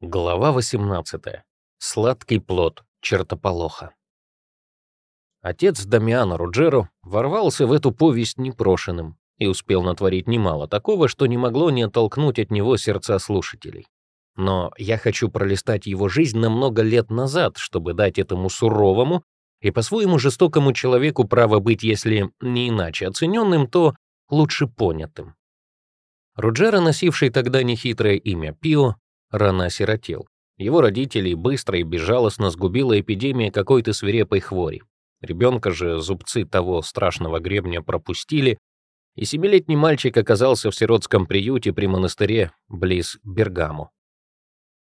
Глава 18. Сладкий плод чертополоха. Отец Дамиана Руджеро ворвался в эту повесть непрошенным и успел натворить немало такого, что не могло не оттолкнуть от него сердца слушателей. Но я хочу пролистать его жизнь на много лет назад, чтобы дать этому суровому и по-своему жестокому человеку право быть, если не иначе оцененным, то лучше понятым. Руджера, носивший тогда нехитрое имя Пио, рано осиротел. Его родителей быстро и безжалостно сгубила эпидемия какой-то свирепой хвори. Ребенка же зубцы того страшного гребня пропустили, и семилетний мальчик оказался в сиротском приюте при монастыре близ Бергамо.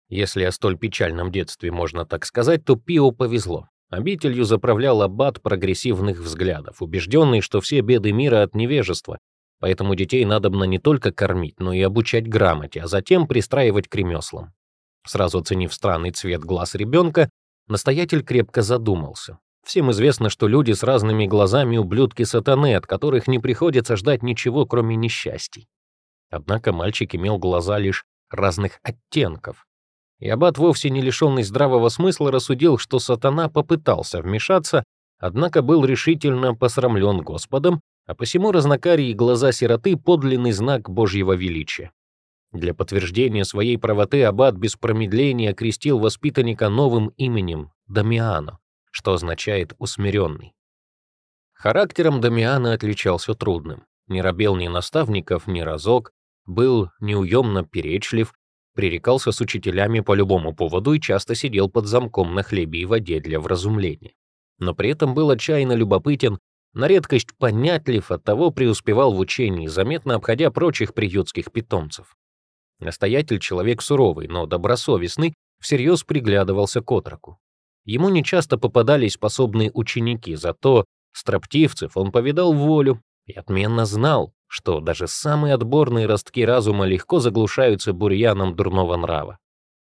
Если о столь печальном детстве можно так сказать, то Пио повезло. Обителью заправлял аббат прогрессивных взглядов, убежденный, что все беды мира от невежества, Поэтому детей надобно не только кормить, но и обучать грамоте, а затем пристраивать к ремеслам. Сразу оценив странный цвет глаз ребенка, настоятель крепко задумался. Всем известно, что люди с разными глазами — ублюдки сатаны, от которых не приходится ждать ничего, кроме несчастий. Однако мальчик имел глаза лишь разных оттенков. И аббат, вовсе не лишенный здравого смысла, рассудил, что сатана попытался вмешаться, однако был решительно посрамлен Господом а посему разнокарие глаза сироты — подлинный знак Божьего величия. Для подтверждения своей правоты аббат без промедления окрестил воспитанника новым именем — Дамиано, что означает «усмиренный». Характером Дамиана отличался трудным. Не робел ни наставников, ни разок, был неуемно перечлив, пререкался с учителями по любому поводу и часто сидел под замком на хлебе и воде для вразумления. Но при этом был отчаянно любопытен на редкость понятлив, оттого преуспевал в учении, заметно обходя прочих приютских питомцев. Настоятель человек суровый, но добросовестный, всерьез приглядывался к отроку. Ему нечасто попадались способные ученики, зато строптивцев он повидал волю и отменно знал, что даже самые отборные ростки разума легко заглушаются бурьяном дурного нрава.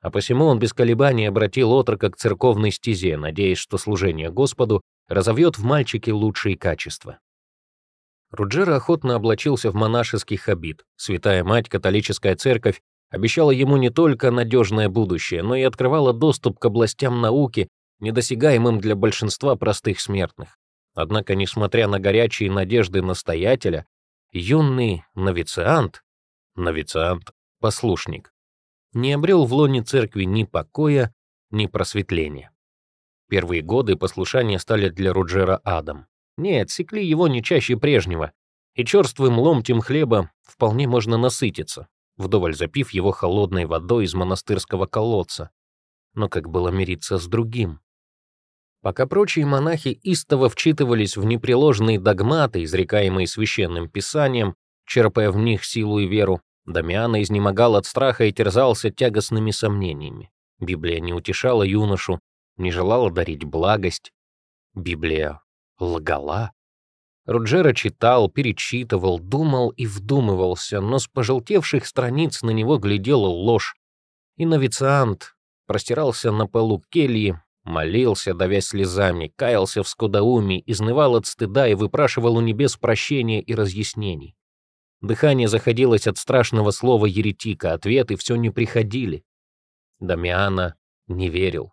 А посему он без колебаний обратил отрока к церковной стезе, надеясь, что служение Господу разовьет в мальчике лучшие качества. Руджера охотно облачился в монашеский хабит. Святая Мать, католическая церковь, обещала ему не только надежное будущее, но и открывала доступ к областям науки, недосягаемым для большинства простых смертных. Однако, несмотря на горячие надежды настоятеля, юный новициант, новициант-послушник, не обрел в лоне церкви ни покоя, ни просветления. Первые годы послушания стали для Руджера адом. Нет, секли его не чаще прежнего, и черствым ломтем хлеба вполне можно насытиться, вдоволь запив его холодной водой из монастырского колодца. Но как было мириться с другим? Пока прочие монахи истово вчитывались в непреложные догматы, изрекаемые священным писанием, черпая в них силу и веру, Дамиана изнемогал от страха и терзался тягостными сомнениями. Библия не утешала юношу, не желала дарить благость. Библия лгала. Руджера читал, перечитывал, думал и вдумывался, но с пожелтевших страниц на него глядела ложь. И новициант простирался на полу кельи, молился, давясь слезами, каялся в скудоумии, изнывал от стыда и выпрашивал у небес прощения и разъяснений. Дыхание заходилось от страшного слова еретика, ответы все не приходили. Дамиана не верил.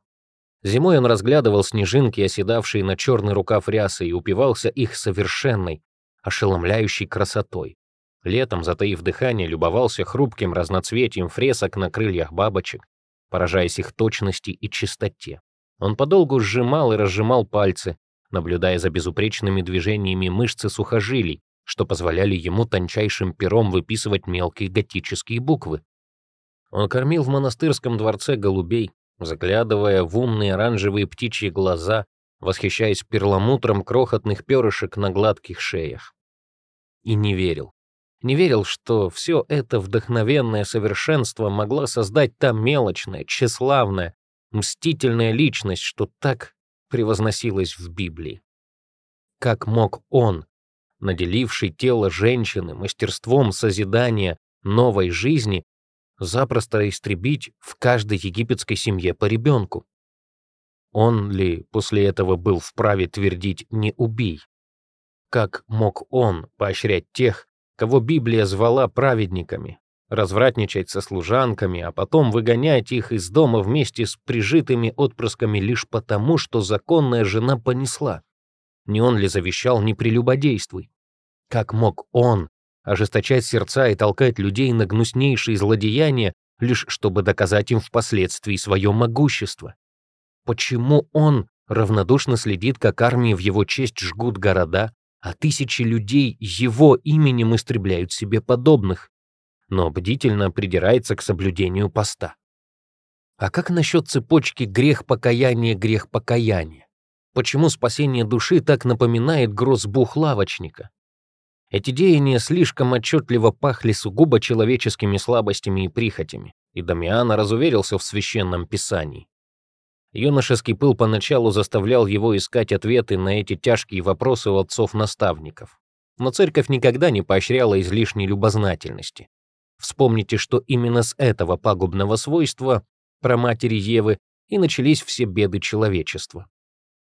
Зимой он разглядывал снежинки, оседавшие на черный рукав рясы, и упивался их совершенной, ошеломляющей красотой. Летом, затаив дыхание, любовался хрупким разноцветием фресок на крыльях бабочек, поражаясь их точности и чистоте. Он подолгу сжимал и разжимал пальцы, наблюдая за безупречными движениями мышцы сухожилий, что позволяли ему тончайшим пером выписывать мелкие готические буквы. Он кормил в монастырском дворце голубей, заглядывая в умные оранжевые птичьи глаза, восхищаясь перламутром крохотных перышек на гладких шеях. И не верил. Не верил, что все это вдохновенное совершенство могла создать та мелочная, тщеславная, мстительная личность, что так превозносилась в Библии. Как мог он, наделивший тело женщины мастерством созидания новой жизни, запросто истребить в каждой египетской семье по ребенку. Он ли после этого был вправе твердить «не убий»? Как мог он поощрять тех, кого Библия звала праведниками, развратничать со служанками, а потом выгонять их из дома вместе с прижитыми отпрысками лишь потому, что законная жена понесла. Не он ли завещал «не прелюбодействуй»? Как мог он ожесточать сердца и толкать людей на гнуснейшие злодеяния, лишь чтобы доказать им впоследствии свое могущество? Почему он равнодушно следит, как армии в его честь жгут города, а тысячи людей его именем истребляют себе подобных? но бдительно придирается к соблюдению поста. А как насчет цепочки грех-покаяние, грех-покаяние? Почему спасение души так напоминает грозбух лавочника? Эти деяния слишком отчетливо пахли сугубо человеческими слабостями и прихотями, и Дамиана разуверился в священном писании. Юношеский пыл поначалу заставлял его искать ответы на эти тяжкие вопросы у отцов-наставников. Но церковь никогда не поощряла излишней любознательности. Вспомните, что именно с этого пагубного свойства про матери Евы и начались все беды человечества.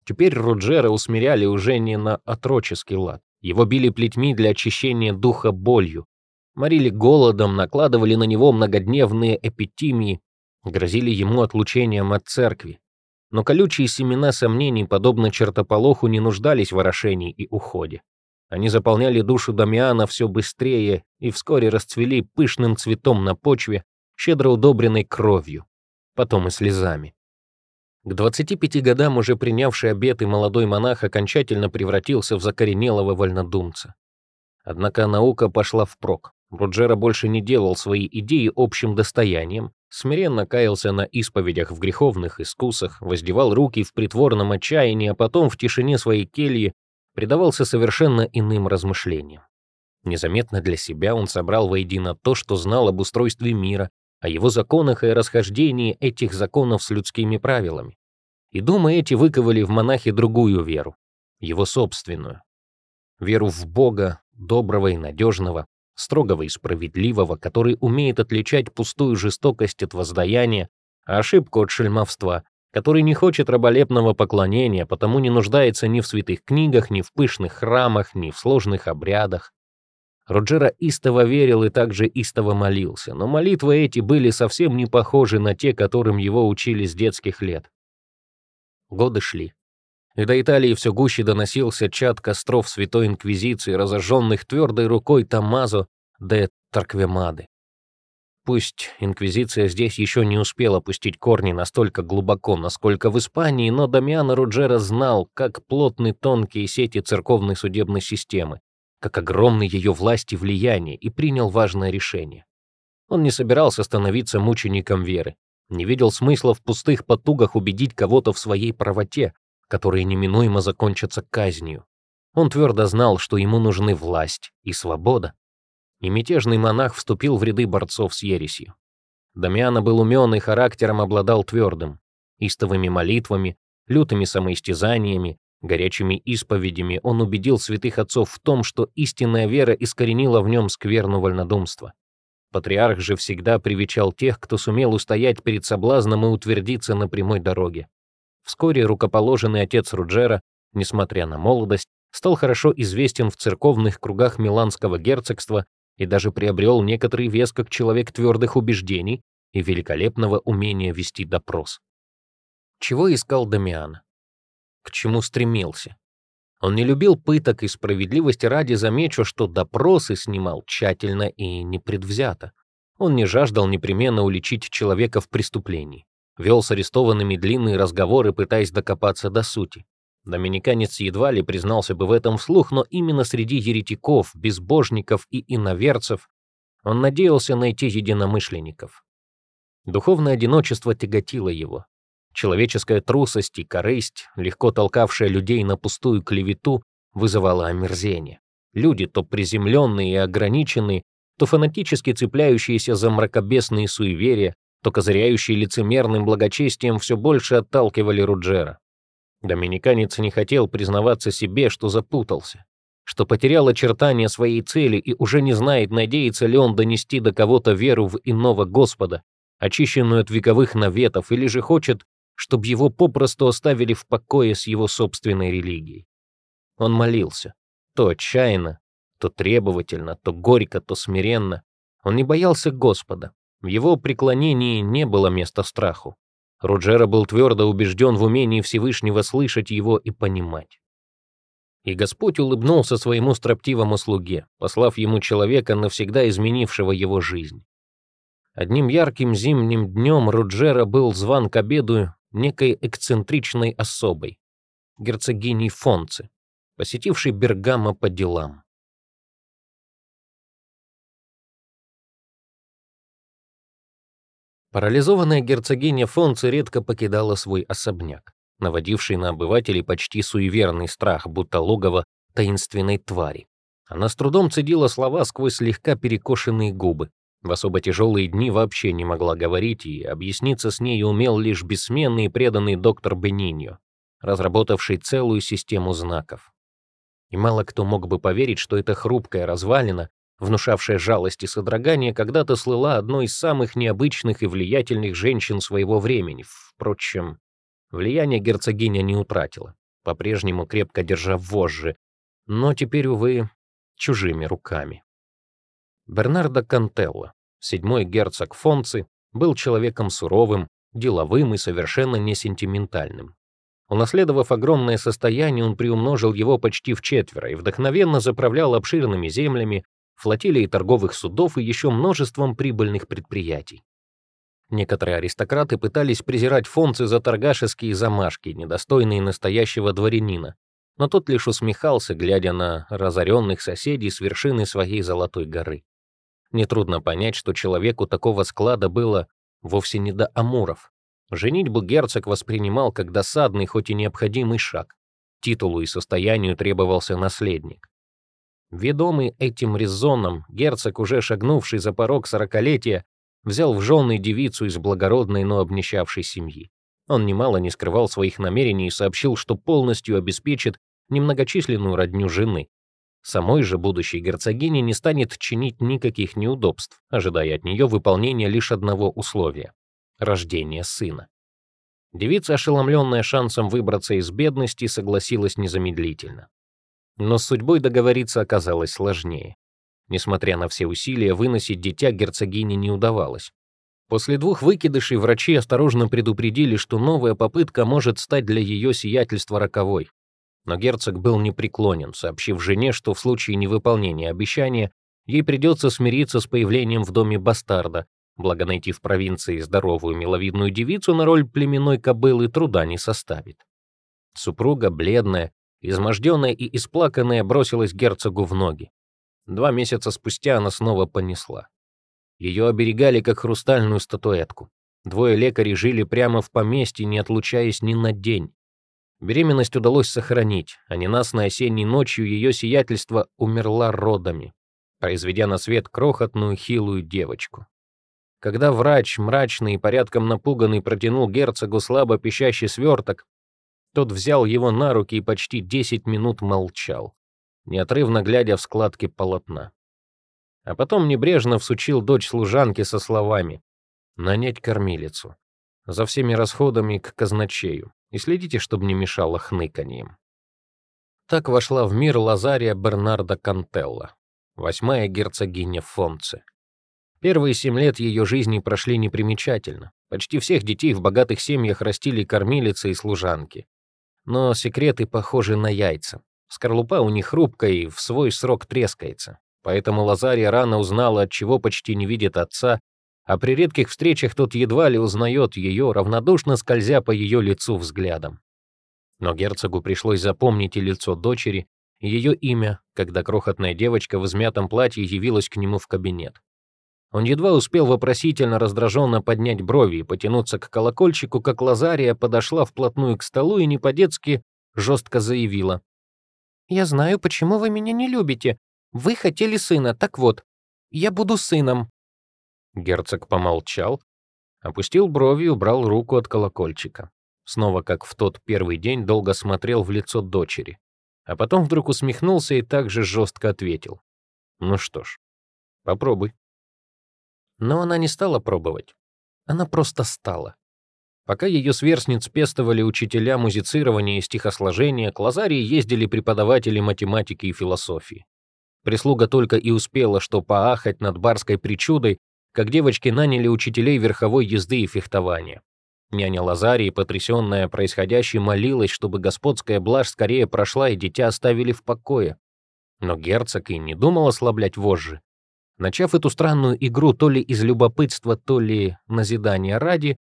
Теперь Роджера усмиряли уже не на отроческий лад. Его били плетьми для очищения духа болью, морили голодом, накладывали на него многодневные эпитимии, грозили ему отлучением от церкви. Но колючие семена сомнений, подобно чертополоху, не нуждались в орошении и уходе. Они заполняли душу Дамиана все быстрее и вскоре расцвели пышным цветом на почве, щедро удобренной кровью, потом и слезами. К 25 годам уже принявший обет и молодой монах окончательно превратился в закоренелого вольнодумца. Однако наука пошла впрок. Руджера больше не делал свои идеи общим достоянием, смиренно каялся на исповедях в греховных искусах, воздевал руки в притворном отчаянии, а потом в тишине своей кельи предавался совершенно иным размышлениям. Незаметно для себя он собрал воедино то, что знал об устройстве мира, о его законах и о расхождении этих законов с людскими правилами. И думы эти выковали в монахе другую веру, его собственную. Веру в Бога, доброго и надежного, строгого и справедливого, который умеет отличать пустую жестокость от воздаяния, а ошибку от шельмовства, который не хочет раболепного поклонения, потому не нуждается ни в святых книгах, ни в пышных храмах, ни в сложных обрядах. Роджера истово верил и также истово молился, но молитвы эти были совсем не похожи на те, которым его учили с детских лет. Годы шли. И до Италии все гуще доносился чад костров Святой Инквизиции, разожженных твердой рукой Томазо де Тарквемады. Пусть Инквизиция здесь еще не успела пустить корни настолько глубоко, насколько в Испании, но Дамиано Руджера знал, как плотны тонкие сети церковной судебной системы, как огромны ее власти и влияние, и принял важное решение. Он не собирался становиться мучеником веры, не видел смысла в пустых потугах убедить кого-то в своей правоте, которые неминуемо закончатся казнью. Он твердо знал, что ему нужны власть и свобода, и мятежный монах вступил в ряды борцов с ересью. Дамиана был умен и характером обладал твердым, истовыми молитвами, лютыми самоистязаниями, горячими исповедями он убедил святых отцов в том, что истинная вера искоренила в нем скверну вольнодумства. Патриарх же всегда привечал тех, кто сумел устоять перед соблазном и утвердиться на прямой дороге. Вскоре рукоположенный отец Руджера, несмотря на молодость, стал хорошо известен в церковных кругах Миланского герцогства и даже приобрел некоторый вес как человек твердых убеждений и великолепного умения вести допрос. Чего искал Дамиан? К чему стремился? Он не любил пыток и справедливости ради замечу, что допросы снимал тщательно и непредвзято. Он не жаждал непременно уличить человека в преступлении. Вел с арестованными длинные разговоры, пытаясь докопаться до сути. Доминиканец едва ли признался бы в этом вслух, но именно среди еретиков, безбожников и иноверцев он надеялся найти единомышленников. Духовное одиночество тяготило его. Человеческая трусость и корысть, легко толкавшая людей на пустую клевету, вызывала омерзение. Люди, то приземленные и ограниченные, то фанатически цепляющиеся за мракобесные суеверия, то козыряющие лицемерным благочестием, все больше отталкивали Руджера. Доминиканец не хотел признаваться себе, что запутался, что потерял очертания своей цели и уже не знает, надеется ли он донести до кого-то веру в иного Господа, очищенную от вековых наветов, или же хочет, чтобы его попросту оставили в покое с его собственной религией. Он молился, то отчаянно, то требовательно, то горько, то смиренно. Он не боялся Господа. В его преклонении не было места страху. Руджера был твердо убежден в умении Всевышнего слышать его и понимать. И Господь улыбнулся своему строптивому слуге, послав ему человека, навсегда изменившего его жизнь. Одним ярким зимним днем Руджера был зван к обеду некой эксцентричной особой, герцогиней Фонци, посетившей Бергамо по делам. Парализованная герцогиня Фонци редко покидала свой особняк, наводивший на обывателей почти суеверный страх, будто логово таинственной твари. Она с трудом цедила слова сквозь слегка перекошенные губы. В особо тяжелые дни вообще не могла говорить, и объясниться с ней умел лишь бессменный и преданный доктор Бениньо, разработавший целую систему знаков. И мало кто мог бы поверить, что эта хрупкая развалина внушавшая жалость и содрогание, когда-то слыла одной из самых необычных и влиятельных женщин своего времени. Впрочем, влияние герцогиня не утратила, по-прежнему крепко держа вожжи, но теперь, увы, чужими руками. Бернардо Кантелло, седьмой герцог Фонци, был человеком суровым, деловым и совершенно несентиментальным. Унаследовав огромное состояние, он приумножил его почти в четверо и вдохновенно заправлял обширными землями, флотилией торговых судов и еще множеством прибыльных предприятий. Некоторые аристократы пытались презирать фонцы за торгашеские замашки, недостойные настоящего дворянина, но тот лишь усмехался, глядя на разоренных соседей с вершины своей Золотой горы. Нетрудно понять, что человеку такого склада было вовсе не до амуров. Женитьбу герцог воспринимал как досадный, хоть и необходимый шаг. Титулу и состоянию требовался наследник. Ведомый этим резоном, герцог, уже шагнувший за порог сорокалетия, взял в жены девицу из благородной, но обнищавшей семьи. Он немало не скрывал своих намерений и сообщил, что полностью обеспечит немногочисленную родню жены. Самой же будущей герцогине не станет чинить никаких неудобств, ожидая от нее выполнения лишь одного условия — рождения сына. Девица, ошеломленная шансом выбраться из бедности, согласилась незамедлительно. Но с судьбой договориться оказалось сложнее. Несмотря на все усилия, выносить дитя герцогине не удавалось. После двух выкидышей врачи осторожно предупредили, что новая попытка может стать для ее сиятельства роковой. Но герцог был непреклонен, сообщив жене, что в случае невыполнения обещания ей придется смириться с появлением в доме бастарда, благо найти в провинции здоровую миловидную девицу на роль племенной кобылы труда не составит. Супруга, бледная, Изможденная и исплаканная бросилась герцогу в ноги. Два месяца спустя она снова понесла. Ее оберегали как хрустальную статуэтку. Двое лекарей жили прямо в поместье, не отлучаясь ни на день. Беременность удалось сохранить, а ненастной осенней ночью ее сиятельство умерла родами, произведя на свет крохотную хилую девочку. Когда врач, мрачный и порядком напуганный, протянул герцогу слабо пищащий сверток, тот взял его на руки и почти 10 минут молчал, неотрывно глядя в складки полотна. А потом небрежно всучил дочь служанки со словами «Нанять кормилицу. За всеми расходами к казначею. И следите, чтобы не мешало хныканьем». Так вошла в мир Лазария Бернарда Кантелла, восьмая герцогиня Фонце. Первые семь лет ее жизни прошли непримечательно. Почти всех детей в богатых семьях растили кормилицы и служанки. Но секреты похожи на яйца. Скорлупа у них хрупкая и в свой срок трескается. Поэтому Лазария рано узнала, от чего почти не видит отца, а при редких встречах тот едва ли узнает ее, равнодушно скользя по ее лицу взглядом. Но герцогу пришлось запомнить и лицо дочери, и ее имя, когда крохотная девочка в измятом платье явилась к нему в кабинет. Он едва успел вопросительно раздраженно поднять брови и потянуться к колокольчику, как Лазария подошла вплотную к столу и не по-детски жестко заявила. «Я знаю, почему вы меня не любите. Вы хотели сына, так вот, я буду сыном». Герцог помолчал, опустил брови и убрал руку от колокольчика. Снова, как в тот первый день, долго смотрел в лицо дочери. А потом вдруг усмехнулся и также жестко ответил. «Ну что ж, попробуй». Но она не стала пробовать. Она просто стала. Пока ее сверстниц пестовали учителя музицирования и стихосложения, к Лазарии ездили преподаватели математики и философии. Прислуга только и успела что поахать над барской причудой, как девочки наняли учителей верховой езды и фехтования. Няня Лазарии, потрясённая происходящим, молилась, чтобы господская блажь скорее прошла и дитя оставили в покое. Но герцог и не думал ослаблять вожжи. Начав эту странную игру то ли из любопытства, то ли назидания ради,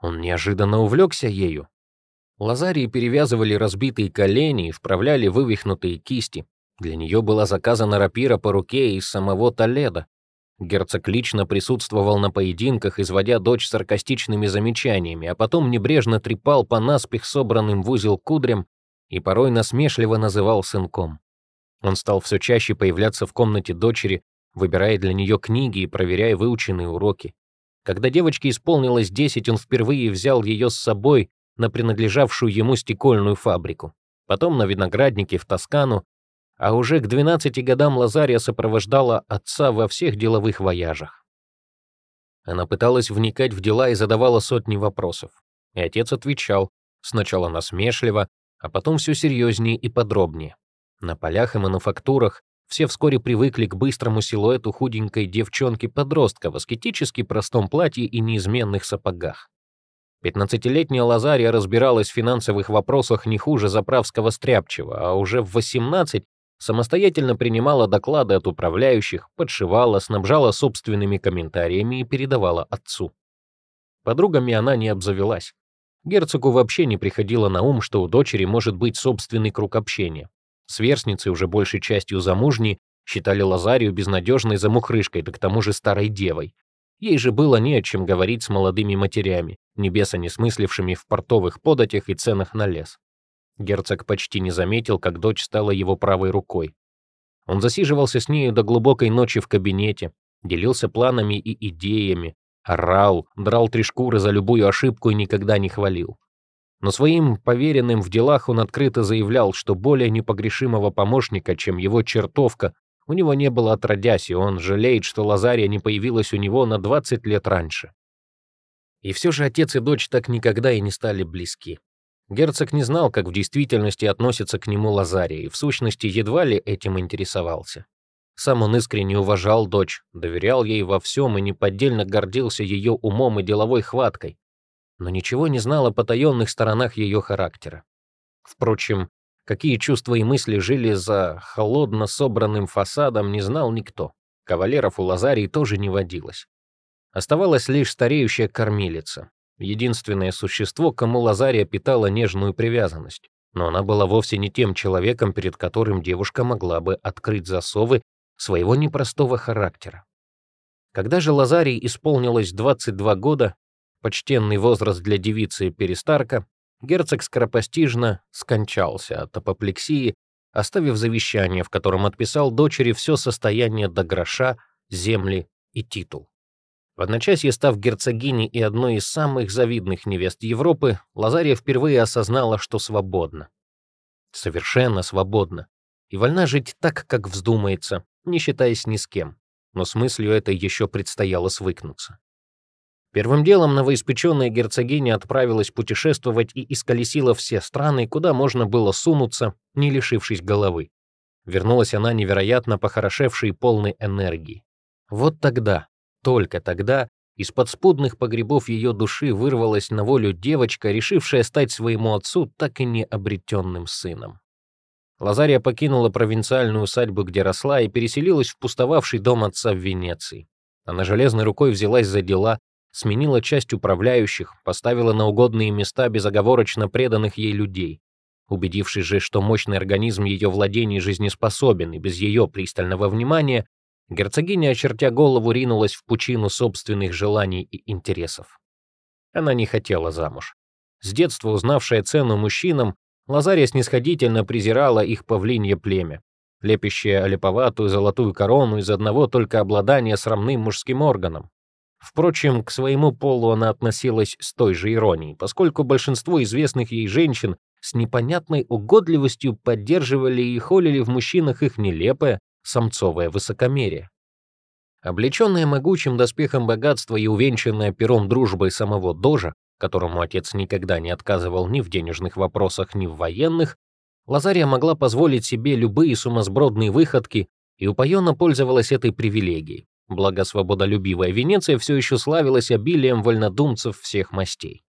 он неожиданно увлекся ею. Лазарии перевязывали разбитые колени и вправляли вывихнутые кисти. Для нее была заказана рапира по руке из самого Толеда. Герцог лично присутствовал на поединках, изводя дочь саркастичными замечаниями, а потом небрежно трепал по наспех собранным в узел кудрям и порой насмешливо называл сынком. Он стал все чаще появляться в комнате дочери, выбирая для нее книги и проверяя выученные уроки. Когда девочке исполнилось 10, он впервые взял ее с собой на принадлежавшую ему стекольную фабрику, потом на винограднике в Тоскану, а уже к 12 годам Лазария сопровождала отца во всех деловых вояжах. Она пыталась вникать в дела и задавала сотни вопросов. И отец отвечал, сначала насмешливо, а потом все серьезнее и подробнее. На полях и мануфактурах все вскоре привыкли к быстрому силуэту худенькой девчонки-подростка в аскетически простом платье и неизменных сапогах. Пятнадцатилетняя Лазария разбиралась в финансовых вопросах не хуже заправского стряпчего, а уже в 18 самостоятельно принимала доклады от управляющих, подшивала, снабжала собственными комментариями и передавала отцу. Подругами она не обзавелась. Герцогу вообще не приходило на ум, что у дочери может быть собственный круг общения. Сверстницы, уже большей частью замужней, считали Лазарию безнадежной замухрышкой, да к тому же старой девой. Ей же было не о чем говорить с молодыми матерями, небеса не смыслившими в портовых податях и ценах на лес. Герцог почти не заметил, как дочь стала его правой рукой. Он засиживался с нею до глубокой ночи в кабинете, делился планами и идеями, орал, драл три шкуры за любую ошибку и никогда не хвалил. Но своим поверенным в делах он открыто заявлял, что более непогрешимого помощника, чем его чертовка, у него не было отродясь, и он жалеет, что Лазария не появилась у него на 20 лет раньше. И все же отец и дочь так никогда и не стали близки. Герцог не знал, как в действительности относится к нему Лазария, и в сущности едва ли этим интересовался. Сам он искренне уважал дочь, доверял ей во всем и неподдельно гордился ее умом и деловой хваткой, но ничего не знал о потаенных сторонах ее характера. Впрочем, какие чувства и мысли жили за холодно собранным фасадом, не знал никто. Кавалеров у Лазарии тоже не водилось. Оставалась лишь стареющая кормилица, единственное существо, кому Лазария питала нежную привязанность. Но она была вовсе не тем человеком, перед которым девушка могла бы открыть засовы своего непростого характера. Когда же Лазарии исполнилось 22 года, почтенный возраст для девицы Перестарка, герцог скоропостижно скончался от апоплексии, оставив завещание, в котором отписал дочери все состояние до гроша, земли и титул. В одночасье став герцогиней и одной из самых завидных невест Европы, Лазария впервые осознала, что свободна. Совершенно свободна. И вольна жить так, как вздумается, не считаясь ни с кем. Но с мыслью этой еще предстояло свыкнуться. Первым делом новоиспеченная герцогиня отправилась путешествовать и исколесила все страны, куда можно было сунуться, не лишившись головы. Вернулась она невероятно похорошевшей и полной энергии. Вот тогда, только тогда из подспудных погребов ее души вырвалась на волю девочка, решившая стать своему отцу так и не обретенным сыном. Лазария покинула провинциальную усадьбу, где росла, и переселилась в пустовавший дом отца в Венеции. Она железной рукой взялась за дела, сменила часть управляющих, поставила на угодные места безоговорочно преданных ей людей. Убедившись же, что мощный организм ее владений жизнеспособен и без ее пристального внимания, Герцогиня, очертя голову, ринулась в пучину собственных желаний и интересов. Она не хотела замуж. С детства узнавшая цену мужчинам, Лазария снисходительно презирала их павлинье племя, лепящее олиповатую золотую корону из одного только обладания срамным мужским органом. Впрочем, к своему полу она относилась с той же иронией, поскольку большинство известных ей женщин с непонятной угодливостью поддерживали и холили в мужчинах их нелепое, самцовое высокомерие. Облеченная могучим доспехом богатства и увенчанная пером дружбой самого Дожа, которому отец никогда не отказывал ни в денежных вопросах, ни в военных, Лазария могла позволить себе любые сумасбродные выходки, и упоенно пользовалась этой привилегией, благо свободолюбивая Венеция все еще славилась обилием вольнодумцев всех мастей.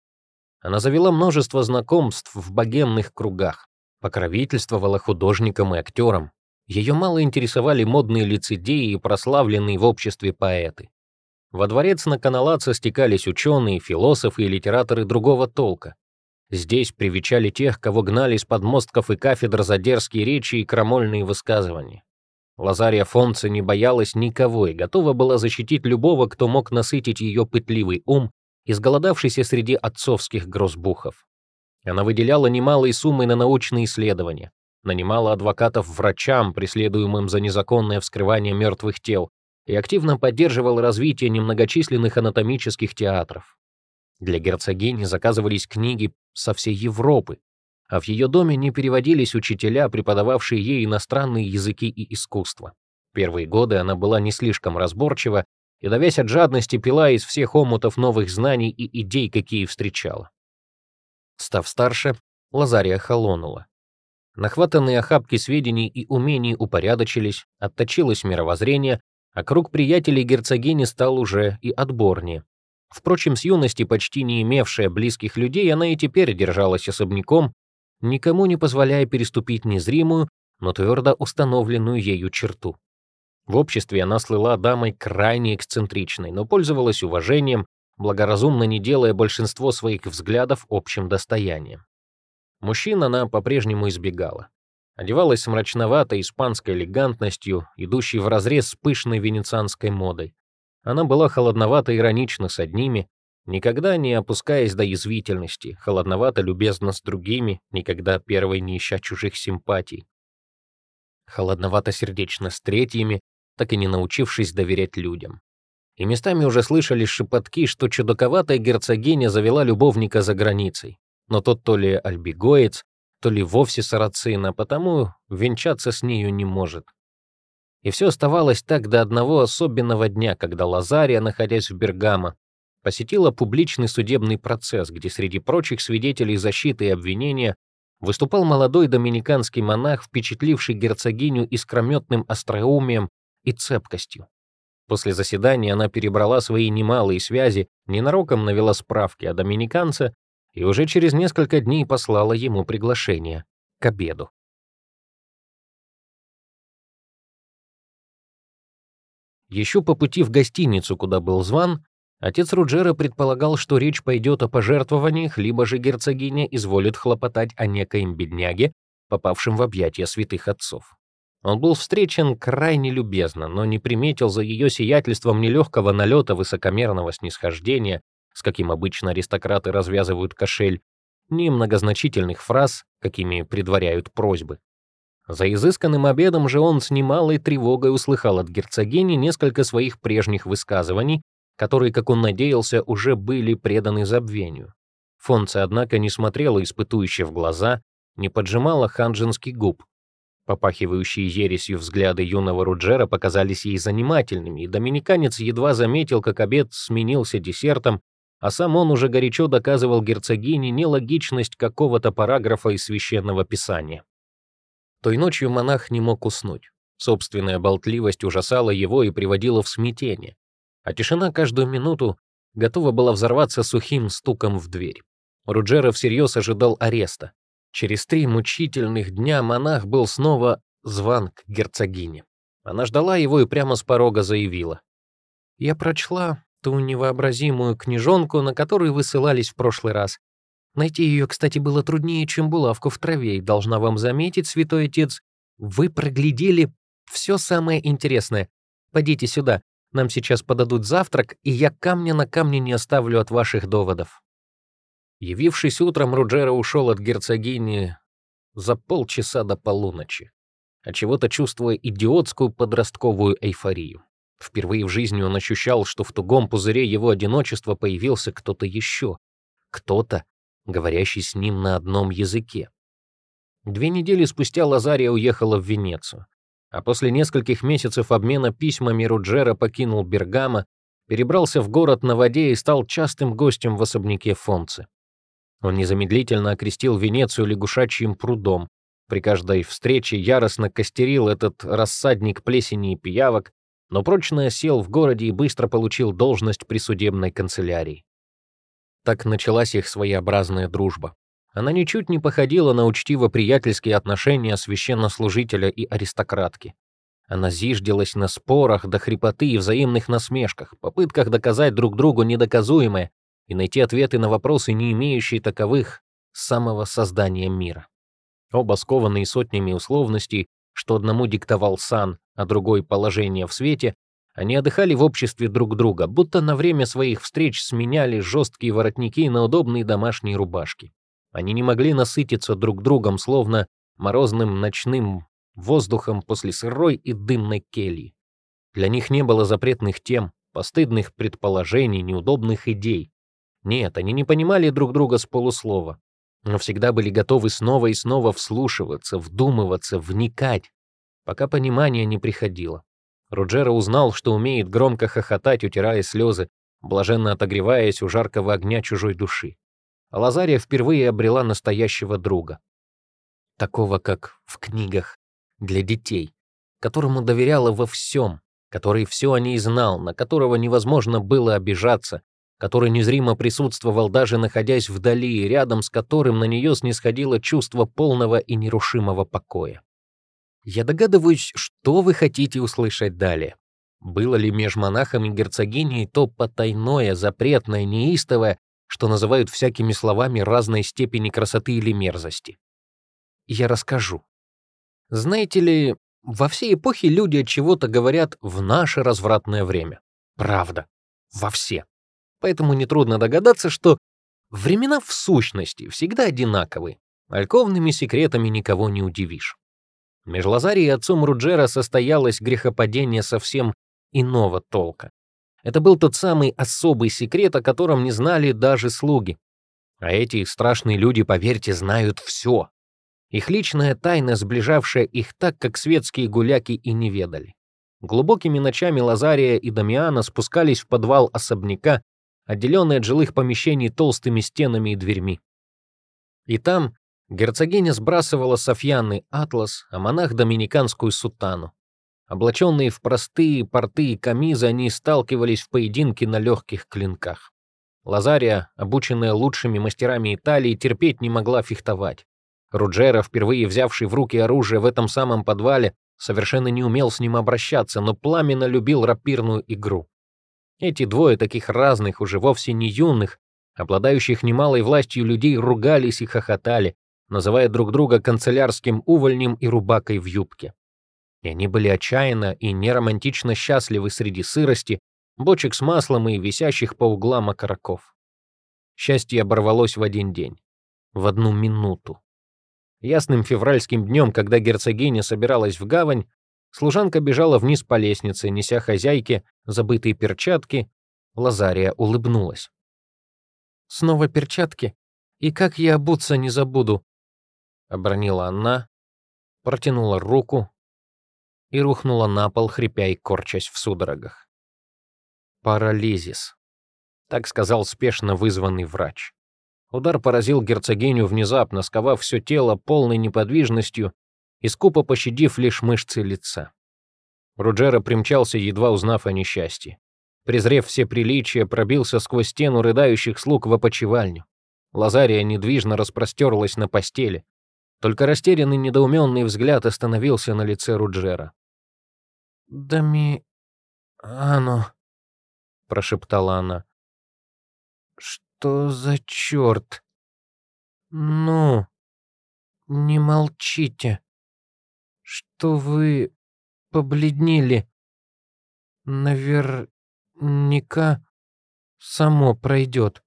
Она завела множество знакомств в богемных кругах, покровительствовала художникам и актерам. Ее мало интересовали модные лицедеи и прославленные в обществе поэты. Во дворец на Каналаце стекались ученые, философы и литераторы другого толка. Здесь привечали тех, кого гнали с подмостков и кафедр за дерзкие речи и крамольные высказывания. Лазария Фонце не боялась никого и готова была защитить любого, кто мог насытить ее пытливый ум, изголодавшийся среди отцовских грозбухов. Она выделяла немалые суммы на научные исследования, нанимала адвокатов врачам, преследуемым за незаконное вскрывание мертвых тел, и активно поддерживала развитие немногочисленных анатомических театров. Для герцогини заказывались книги со всей Европы, а в ее доме не переводились учителя, преподававшие ей иностранные языки и искусства. Первые годы она была не слишком разборчива и, давясь от жадности, пила из всех омутов новых знаний и идей, какие встречала. Став старше, Лазария холонула. Нахватанные охапки сведений и умений упорядочились, отточилось мировоззрение, а круг приятелей герцогини стал уже и отборнее. Впрочем, с юности почти не имевшая близких людей, она и теперь держалась особняком, никому не позволяя переступить незримую, но твердо установленную ею черту. В обществе она слыла дамой крайне эксцентричной, но пользовалась уважением, благоразумно не делая большинство своих взглядов общим достоянием. Мужчин она по-прежнему избегала. Одевалась с мрачноватой испанской элегантностью, идущей вразрез с пышной венецианской модой. Она была холодновато иронична с одними, никогда не опускаясь до язвительности, холодновато любезна с другими, никогда первой не ища чужих симпатий. Холодновато сердечно с третьими, так и не научившись доверять людям. И местами уже слышали шепотки, что чудаковатая герцогиня завела любовника за границей. Но тот то ли альбигоец, то ли вовсе сарацин, а потому венчаться с нею не может. И все оставалось так до одного особенного дня, когда Лазария, находясь в Бергамо, посетила публичный судебный процесс, где среди прочих свидетелей защиты и обвинения выступал молодой доминиканский монах, впечатливший герцогиню искрометным остроумием и цепкостью. После заседания она перебрала свои немалые связи, ненароком навела справки о доминиканце и уже через несколько дней послала ему приглашение к обеду. Еще по пути в гостиницу, куда был зван, отец Руджера предполагал, что речь пойдет о пожертвованиях, либо же герцогиня изволит хлопотать о некоем бедняге, попавшем в объятия святых отцов. Он был встречен крайне любезно, но не приметил за ее сиятельством ни легкого налета высокомерного снисхождения, с каким обычно аристократы развязывают кошель, ни многозначительных фраз, какими предваряют просьбы. За изысканным обедом же он с немалой тревогой услыхал от герцогини несколько своих прежних высказываний, которые, как он надеялся, уже были преданы забвению. Фонце, однако, не смотрела испытующе в глаза, не поджимала ханжинский губ, Попахивающие ересью взгляды юного Руджера показались ей занимательными, и доминиканец едва заметил, как обед сменился десертом, а сам он уже горячо доказывал герцогине нелогичность какого-то параграфа из священного писания. Той ночью монах не мог уснуть. Собственная болтливость ужасала его и приводила в смятение, а тишина каждую минуту готова была взорваться сухим стуком в дверь. Руджера всерьез ожидал ареста. Через три мучительных дня монах был снова зван к герцогине. Она ждала его и прямо с порога заявила. «Я прочла ту невообразимую книжонку, на которую вы ссылались в прошлый раз. Найти ее, кстати, было труднее, чем булавку в траве, и должна вам заметить, святой отец, вы проглядели все самое интересное. Пойдите сюда, нам сейчас подадут завтрак, и я камня на камне не оставлю от ваших доводов». Явившись утром, Руджера ушел от герцогини за полчаса до полуночи, отчего-то чувствуя идиотскую подростковую эйфорию. Впервые в жизни он ощущал, что в тугом пузыре его одиночества появился кто-то еще, кто-то, говорящий с ним на одном языке. Две недели спустя Лазария уехала в Венецию, а после нескольких месяцев обмена письмами Руджера покинул Бергамо, перебрался в город на воде и стал частым гостем в особняке Фонце. Он незамедлительно окрестил Венецию лягушачьим прудом, при каждой встрече яростно костерил этот рассадник плесени и пиявок, но прочно сел в городе и быстро получил должность при судебной канцелярии. Так началась их своеобразная дружба. Она ничуть не походила на учтиво-приятельские отношения священнослужителя и аристократки. Она зиждилась на спорах до хрипоты и взаимных насмешках, попытках доказать друг другу недоказуемое и найти ответы на вопросы, не имеющие таковых с самого создания мира. Оба скованные сотнями условностей, что одному диктовал сан, а другой — положение в свете, они отдыхали в обществе друг друга, будто на время своих встреч сменяли жесткие воротники на удобные домашние рубашки. Они не могли насытиться друг другом, словно морозным ночным воздухом после сырой и дымной кельи. Для них не было запретных тем, постыдных предположений, неудобных идей. Нет, они не понимали друг друга с полуслова, но всегда были готовы снова и снова вслушиваться, вдумываться, вникать, пока понимание не приходило. Руджера узнал, что умеет громко хохотать, утирая слезы, блаженно отогреваясь у жаркого огня чужой души. А Лазария впервые обрела настоящего друга. Такого, как в книгах для детей, которому доверяла во всем, который все о ней знал, на которого невозможно было обижаться, который незримо присутствовал даже находясь вдали, и рядом с которым на нее снисходило чувство полного и нерушимого покоя. Я догадываюсь, что вы хотите услышать далее. Было ли между монахом и герцогиней то потайное, запретное, неистовое, что называют всякими словами разной степени красоты или мерзости? Я расскажу. Знаете ли, во всей эпохе люди от чего-то говорят в наше развратное время. Правда. Во все. Поэтому нетрудно догадаться, что времена в сущности всегда одинаковы. Альковными секретами никого не удивишь. Между Лазарией и отцом Руджера состоялось грехопадение совсем иного толка. Это был тот самый особый секрет, о котором не знали даже слуги. А эти страшные люди, поверьте, знают все. Их личная тайна, сближавшая их так, как светские гуляки и не ведали. Глубокими ночами Лазария и Дамиана спускались в подвал особняка, отделенный от жилых помещений толстыми стенами и дверьми. И там герцогиня сбрасывала софьянный атлас, а монах — доминиканскую сутану. Облаченные в простые порты и камизы, они сталкивались в поединке на легких клинках. Лазария, обученная лучшими мастерами Италии, терпеть не могла фехтовать. Руджера, впервые взявший в руки оружие в этом самом подвале, совершенно не умел с ним обращаться, но пламенно любил рапирную игру. Эти двое таких разных, уже вовсе не юных, обладающих немалой властью людей, ругались и хохотали, называя друг друга канцелярским увольнем и рубакой в юбке. И они были отчаянно и неромантично счастливы среди сырости, бочек с маслом и висящих по углам окороков. Счастье оборвалось в один день, в одну минуту. Ясным февральским днем, когда герцогиня собиралась в гавань, Служанка бежала вниз по лестнице, неся хозяйке забытые перчатки. Лазария улыбнулась. «Снова перчатки? И как я обуться не забуду?» Обронила она, протянула руку и рухнула на пол, хрипя и корчась в судорогах. «Парализис», — так сказал спешно вызванный врач. Удар поразил герцогиню внезапно, сковав все тело полной неподвижностью и пощадив лишь мышцы лица. Руджера примчался, едва узнав о несчастье. Презрев все приличия, пробился сквозь стену рыдающих слуг в опочивальню. Лазария недвижно распростерлась на постели. Только растерянный недоуменный взгляд остановился на лице Руджера. «Дами... оно...» — прошептала она. «Что за черт? Ну, не молчите» что вы побледнели. Наверняка само пройдет.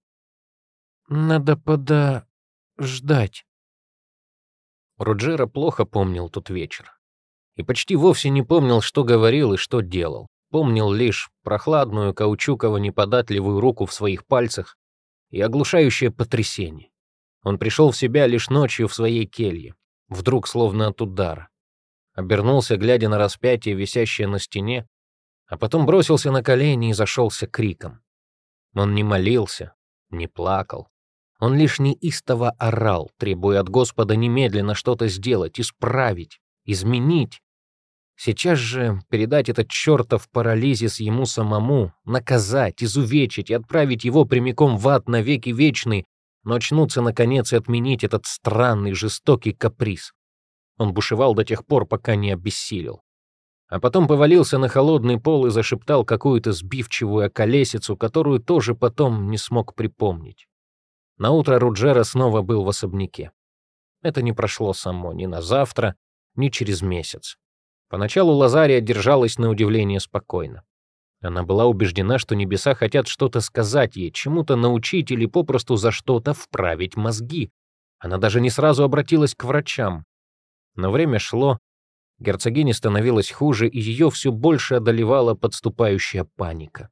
Надо подождать. Руджера плохо помнил тот вечер. И почти вовсе не помнил, что говорил и что делал. Помнил лишь прохладную, каучуково-неподатливую руку в своих пальцах и оглушающее потрясение. Он пришел в себя лишь ночью в своей келье, вдруг словно от удара обернулся, глядя на распятие, висящее на стене, а потом бросился на колени и зашелся криком. Он не молился, не плакал. Он лишь неистово орал, требуя от Господа немедленно что-то сделать, исправить, изменить. Сейчас же передать этот чертов парализис ему самому, наказать, изувечить и отправить его прямиком в ад навеки вечный, но очнуться наконец и отменить этот странный жестокий каприз. Он бушевал до тех пор, пока не обессилел. А потом повалился на холодный пол и зашептал какую-то сбивчивую околесицу, которую тоже потом не смог припомнить. Наутро Руджера снова был в особняке. Это не прошло само ни на завтра, ни через месяц. Поначалу Лазария держалась на удивление спокойно. Она была убеждена, что небеса хотят что-то сказать ей, чему-то научить или попросту за что-то вправить мозги. Она даже не сразу обратилась к врачам. Но время шло, герцогине становилось хуже, и ее все больше одолевала подступающая паника.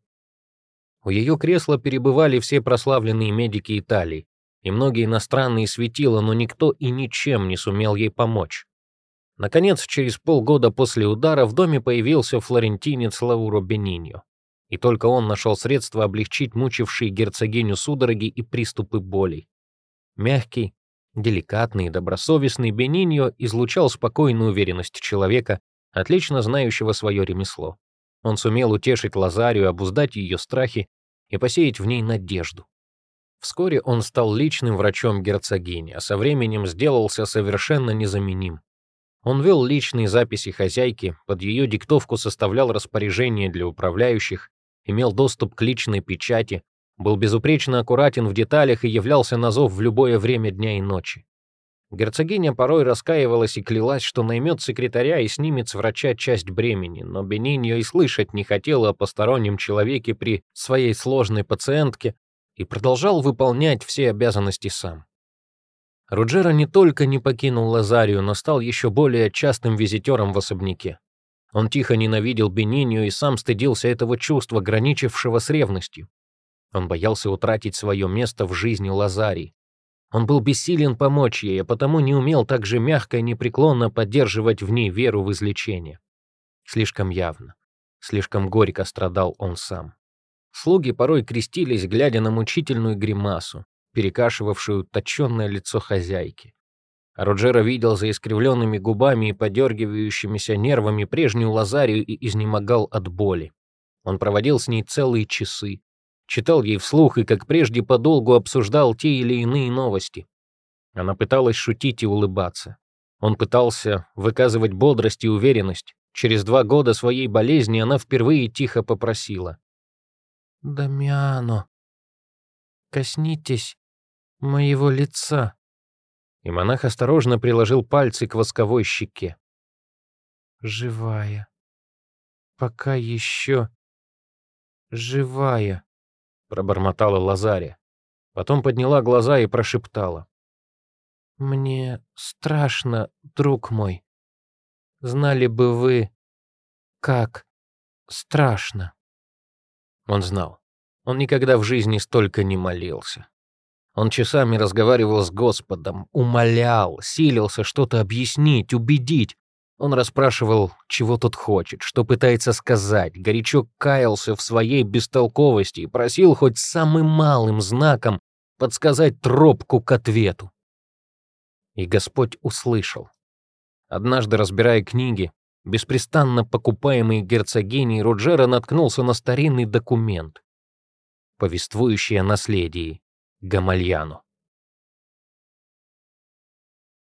У ее кресла перебывали все прославленные медики Италии, и многие иностранные светила, но никто и ничем не сумел ей помочь. Наконец, через полгода после удара в доме появился флорентинец Лауро Бениньо. И только он нашел средства облегчить мучившие герцогиню судороги и приступы болей. Мягкий, деликатный и добросовестный Бениньо излучал спокойную уверенность человека, отлично знающего свое ремесло. Он сумел утешить Лазарию, обуздать ее страхи и посеять в ней надежду. Вскоре он стал личным врачом герцогини, а со временем сделался совершенно незаменим. Он вел личные записи хозяйки, под ее диктовку составлял распоряжения для управляющих, имел доступ к личной печати, был безупречно аккуратен в деталях и являлся на зов в любое время дня и ночи. Герцогиня порой раскаивалась и клялась, что наймет секретаря и снимет с врача часть бремени, но Бениньо и слышать не хотела о постороннем человеке при своей сложной пациентке и продолжал выполнять все обязанности сам. Руджера не только не покинул Лазарию, но стал еще более частым визитером в особняке. Он тихо ненавидел Бенинию и сам стыдился этого чувства, граничившего с ревностью. Он боялся утратить свое место в жизни Лазарии. Он был бессилен помочь ей, а потому не умел так же мягко и непреклонно поддерживать в ней веру в излечение. Слишком явно, слишком горько страдал он сам. Слуги порой крестились, глядя на мучительную гримасу, перекашивавшую точенное лицо хозяйки. А Роджера видел за искривленными губами и подергивающимися нервами прежнюю Лазарию и изнемогал от боли. Он проводил с ней целые часы, читал ей вслух и, как прежде, подолгу обсуждал те или иные новости. Она пыталась шутить и улыбаться. Он пытался выказывать бодрость и уверенность. Через два года своей болезни она впервые тихо попросила. «Дамиано, коснитесь моего лица». И монах осторожно приложил пальцы к восковой щеке. «Живая. Пока еще живая», — пробормотала Лазаря. Потом подняла глаза и прошептала. «Мне страшно, друг мой. Знали бы вы, как страшно». Он знал. Он никогда в жизни столько не молился. Он часами разговаривал с Господом, умолял, силился что-то объяснить, убедить. Он расспрашивал, чего тот хочет, что пытается сказать, горячо каялся в своей бестолковости и просил хоть самым малым знаком подсказать тропку к ответу. И Господь услышал. Однажды, разбирая книги, беспрестанно покупаемые герцогиней, Роджера наткнулся на старинный документ, повествующий о наследии Гамальяну.